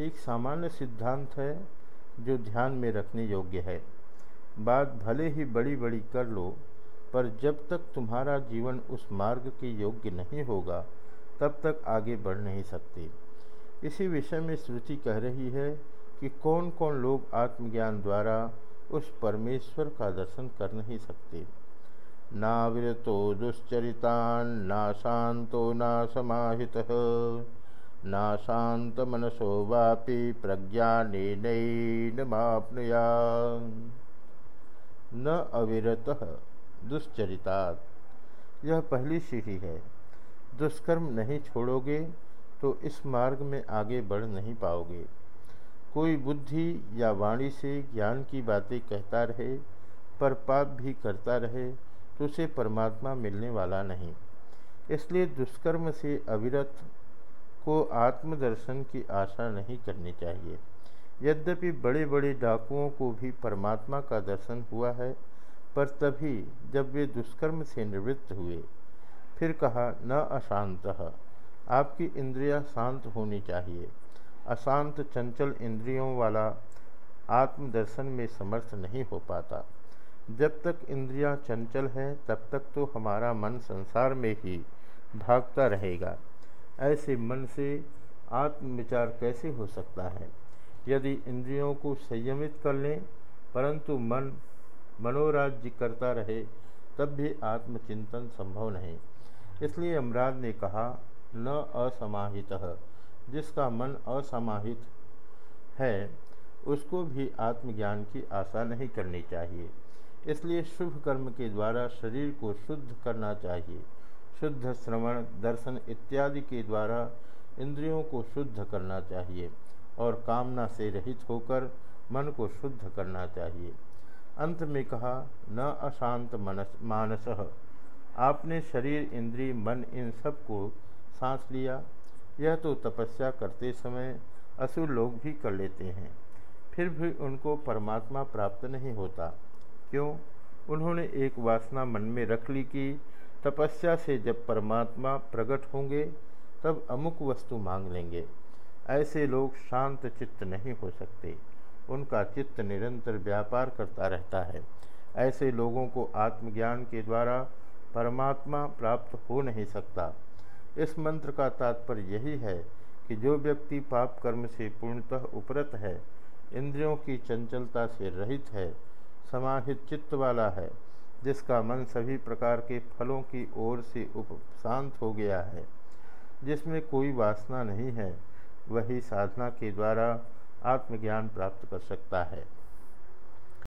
एक सामान्य सिद्धांत है जो ध्यान में रखने योग्य है। बात भले ही बड़ी बड़ी कर लो, पर जब तक तुम्हारा जीवन उस मार्ग के योग्य नहीं होगा, तब तक आगे बढ़ नहीं सकते। इसी विषय में श्रुति कह रही है कि कौन कौन लोग आत्मज्ञान द्वारा उस परमेश्वर का दर्शन कर नहीं सकते। नाविरतो दुश्चरितान ना शांतो ना समाहित ना शांत मनसो वापि प्रज्ञानेनैनमाप्नुया न अविरत दुश्चरितात्। यह पहली सीढ़ी है। दुष्कर्म नहीं छोड़ोगे तो इस मार्ग में आगे बढ़ नहीं पाओगे। कोई बुद्धि या वाणी से ज्ञान की बातें कहता रहे, पर पाप भी करता रहे तो उसे परमात्मा मिलने वाला नहीं। इसलिए दुष्कर्म से अविरत को आत्मदर्शन की आशा नहीं करनी चाहिए। यद्यपि बड़े बड़े डाकुओं को भी परमात्मा का दर्शन हुआ है, पर तभी जब वे दुष्कर्म से निवृत्त हुए, फिर कहा, न अशांत, आपकी इंद्रियाँ शांत होनी चाहिए। अशांत चंचल इंद्रियों वाला आत्मदर्शन में समर्थ नहीं हो पाता। जब तक इंद्रियाँ चंचल हैं, तब तक तो हमारा मन संसार में ही भागता रहेगा। ऐसे मन से आत्मविचार कैसे हो सकता है? यदि इंद्रियों को संयमित कर लें, परंतु मन मनोराज्य करता रहे, तब भी आत्मचिंतन संभव नहीं। इसलिए अमराज ने कहा, न असमाहित। जिसका मन असमाहित है, उसको भी आत्मज्ञान की आशा नहीं करनी चाहिए। इसलिए शुभ कर्म के द्वारा शरीर को शुद्ध करना चाहिए। शुद्ध श्रवण, दर्शन इत्यादि के द्वारा इंद्रियों को शुद्ध करना चाहिए और कामना से रहित होकर मन को शुद्ध करना चाहिए। अंत में कहा, न अशांत मनस, मानस। आपने शरीर इंद्रिय मन, इन सबको सांस लिया। यह तो तपस्या करते समय असुर लोग भी कर लेते हैं। फिर भी उनको परमात्मा प्राप्त नहीं होता। क्यों? उन्होंने एक वासना मन में रख ली कि तपस्या से जब परमात्मा प्रकट होंगे, तब अमुक वस्तु मांग लेंगे। ऐसे लोग शांत चित्त नहीं हो सकते। उनका चित्त निरंतर व्यापार करता रहता है। ऐसे लोगों को आत्मज्ञान के द्वारा परमात्मा प्राप्त हो नहीं सकता। इस मंत्र का तात्पर्य यही है कि जो व्यक्ति पाप कर्म से पूर्णतः उपरत है, इंद्रियों की चंचलता से रहित है, समाहित चित्त वाला है। जिसका मन सभी प्रकार के फलों की ओर से उप शांत हो गया है, जिसमें कोई वासना नहीं है, वही साधना के द्वारा आत्मज्ञान प्राप्त कर सकता है।